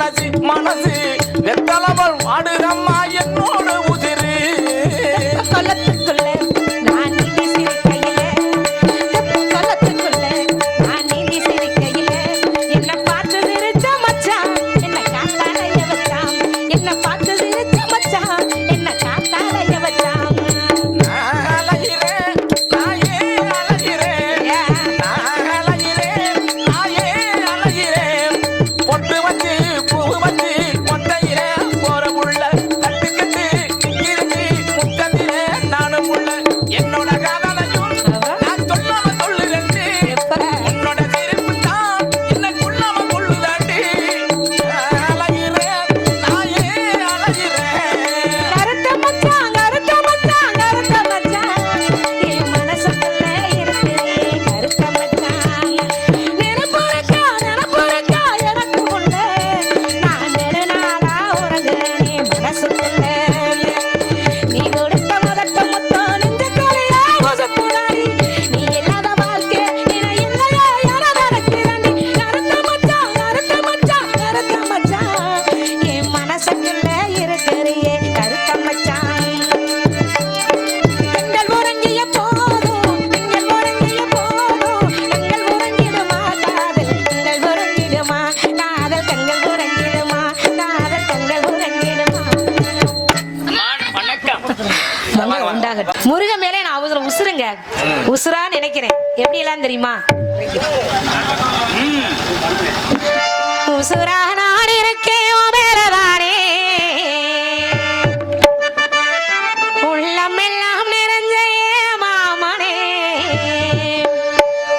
மனசு மனசு எல்லாம் தெரியுமா? உசுரா உள்ளம் எல்லாம் நிறைஞ்ச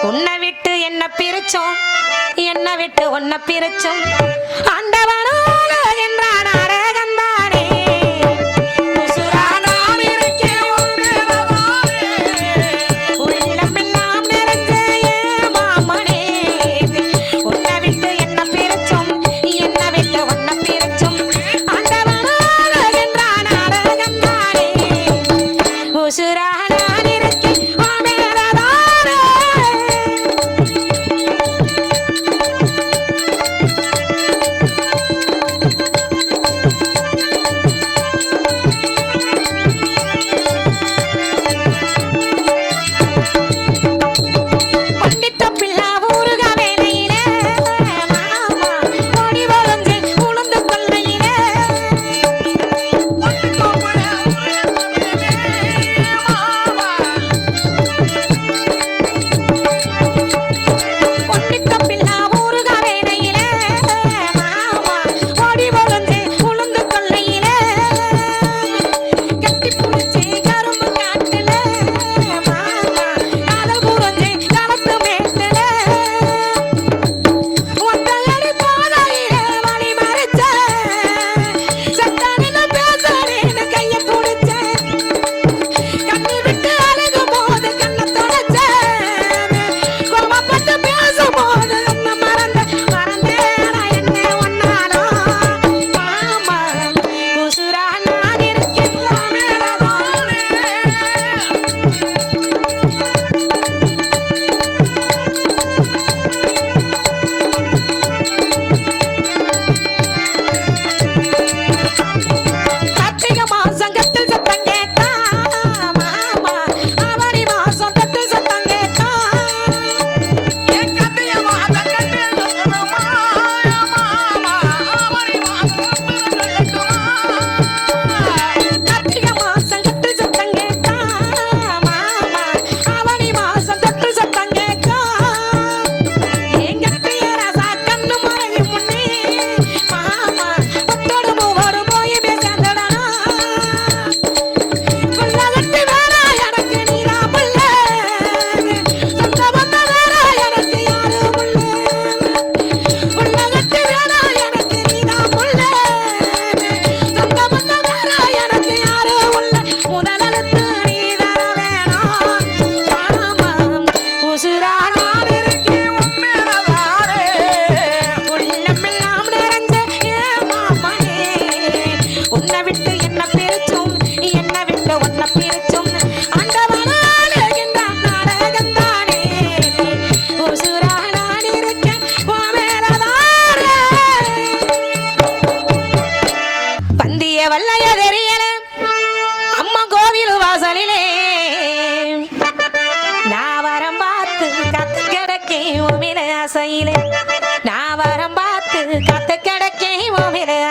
உன்னை விட்டு என்ன பிரிச்சோம் என்ன விட்டு உன்னை பிரிச்சோம். ஆண்டவன்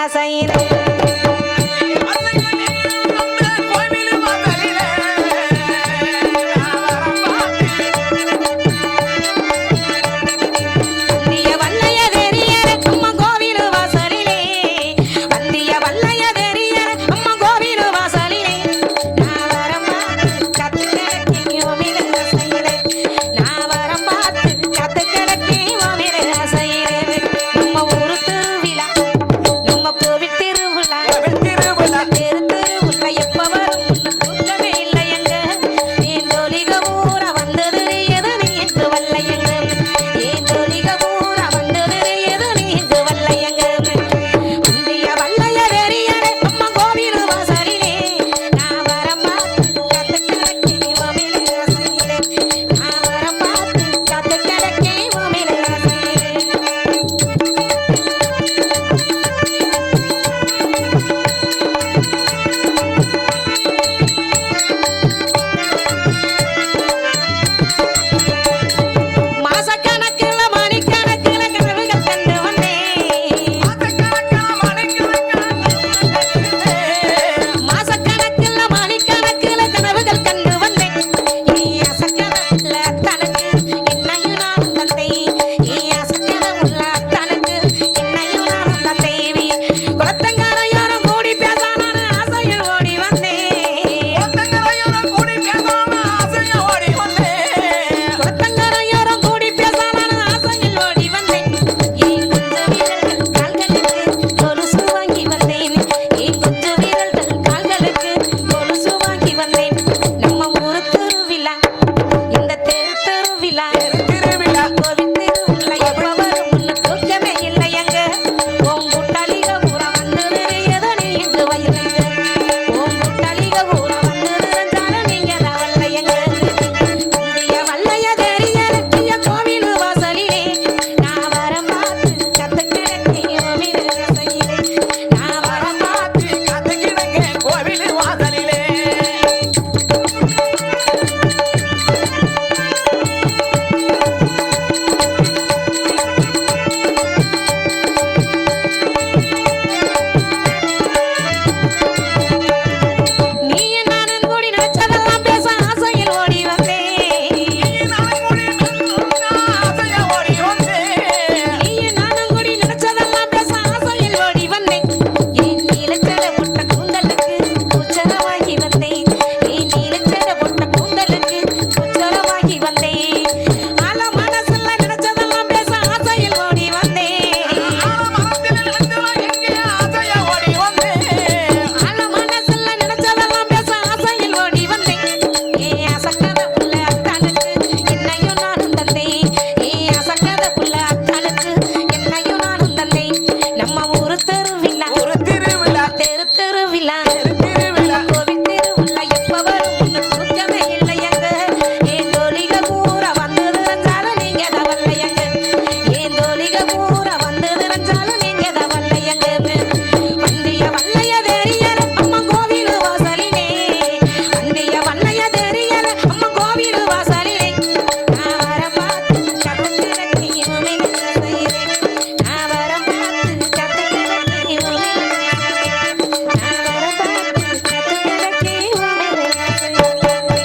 I saindo